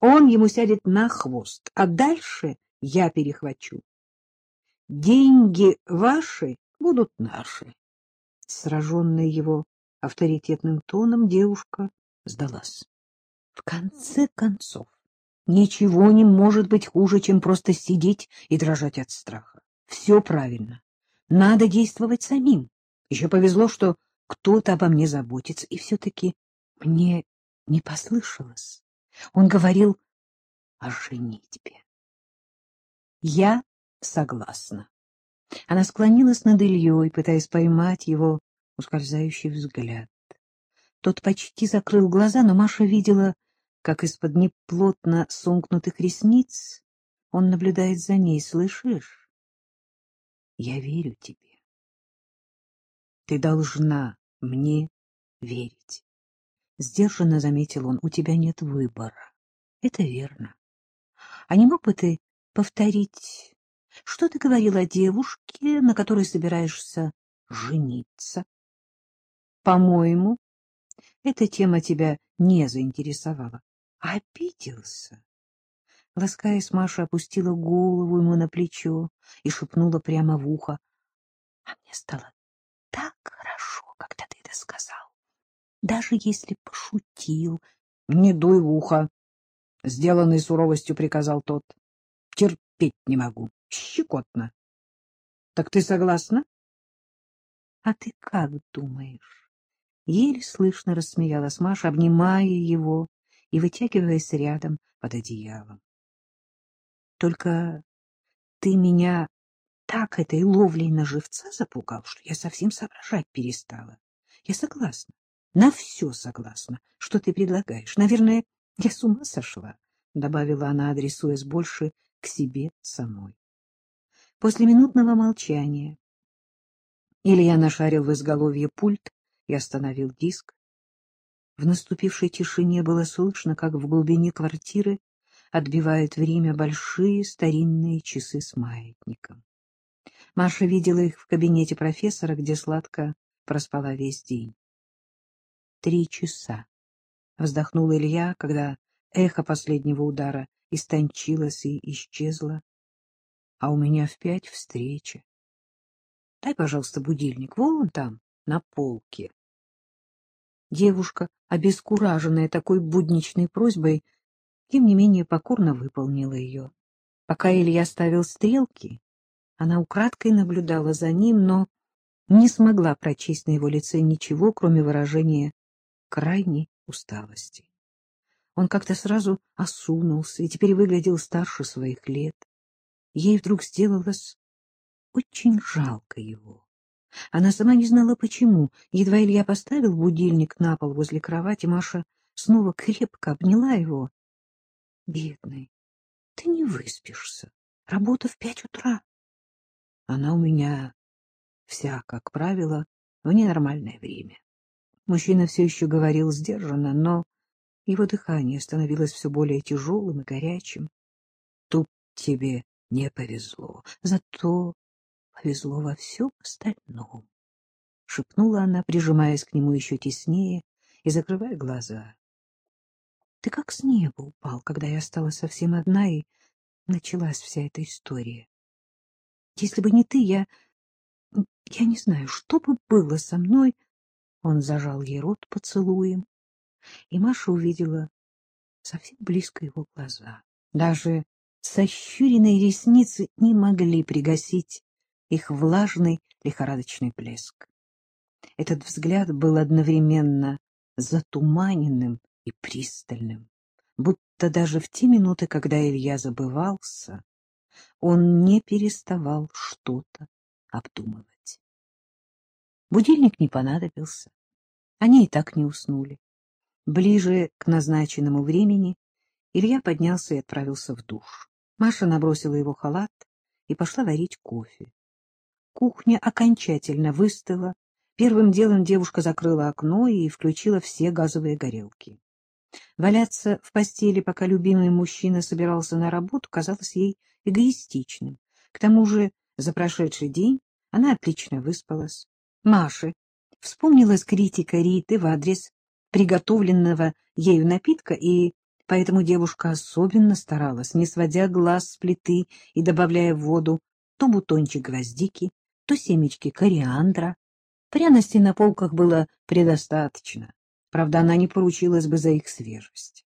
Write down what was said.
Он ему сядет на хвост, а дальше я перехвачу. Деньги ваши будут наши. Сраженная его авторитетным тоном, девушка сдалась. В конце концов, ничего не может быть хуже, чем просто сидеть и дрожать от страха. Все правильно. Надо действовать самим. Еще повезло, что кто-то обо мне заботится. И все-таки мне не послышалось. Он говорил о женитьбе. Я согласна. Она склонилась над Ильей, пытаясь поймать его ускользающий взгляд. Тот почти закрыл глаза, но Маша видела, как из-под неплотно сомкнутых ресниц он наблюдает за ней. Слышишь? Я верю тебе. Ты должна мне верить. Сдержанно заметил он, у тебя нет выбора. Это верно. А не мог бы ты повторить, что ты говорил о девушке, на которой собираешься жениться? По-моему, эта тема тебя не заинтересовала. Обиделся. Ласкаясь, Маша опустила голову ему на плечо и шепнула прямо в ухо. — А мне стало так хорошо, когда ты это сказал. Даже если пошутил. — Не дуй в ухо, — сделанной суровостью приказал тот. — Терпеть не могу. Щекотно. — Так ты согласна? — А ты как думаешь? Еле слышно рассмеялась Маша, обнимая его и вытягиваясь рядом под одеялом. — Только ты меня так этой ловлей на живца запугал, что я совсем соображать перестала. Я согласна, на все согласна, что ты предлагаешь. Наверное, я с ума сошла, — добавила она, адресуясь больше к себе самой. После минутного молчания Илья нашарил в изголовье пульт и остановил диск. В наступившей тишине было слышно, как в глубине квартиры отбивают время большие старинные часы с маятником. Маша видела их в кабинете профессора, где сладко проспала весь день. Три часа. Вздохнул Илья, когда эхо последнего удара истончилось и исчезло а у меня в пять встреча. Дай, пожалуйста, будильник вон там, на полке. Девушка, обескураженная такой будничной просьбой, тем не менее покорно выполнила ее. Пока Илья ставил стрелки, она украдкой наблюдала за ним, но не смогла прочесть на его лице ничего, кроме выражения крайней усталости. Он как-то сразу осунулся и теперь выглядел старше своих лет. Ей вдруг сделалось очень жалко его. Она сама не знала, почему. Едва Илья поставил будильник на пол возле кровати, Маша снова крепко обняла его. — Бедный, ты не выспишься. Работа в пять утра. Она у меня вся, как правило, в ненормальное время. Мужчина все еще говорил сдержанно, но его дыхание становилось все более тяжелым и горячим. — Тут тебе не повезло, зато повезло во всем остальном, — шепнула она, прижимаясь к нему еще теснее и закрывая глаза. — Ты как с неба упал, когда я осталась совсем одна, и началась вся эта история. Если бы не ты, я... я не знаю, что бы было со мной... Он зажал ей рот поцелуем, и Маша увидела совсем близко его глаза. Даже сощуренные ресницы не могли пригасить их влажный лихорадочный блеск. Этот взгляд был одновременно затуманенным и пристальным, будто даже в те минуты, когда Илья забывался, он не переставал что-то обдумывать. Будильник не понадобился, они и так не уснули. Ближе к назначенному времени Илья поднялся и отправился в душ. Маша набросила его халат и пошла варить кофе. Кухня окончательно выстыла. Первым делом девушка закрыла окно и включила все газовые горелки. Валяться в постели, пока любимый мужчина собирался на работу, казалось ей эгоистичным. К тому же за прошедший день она отлично выспалась. Маше вспомнилась критика Риты в адрес приготовленного ею напитка и поэтому девушка особенно старалась, не сводя глаз с плиты и добавляя в воду то бутончик гвоздики, то семечки кориандра. Пряностей на полках было предостаточно, правда, она не поручилась бы за их свежесть.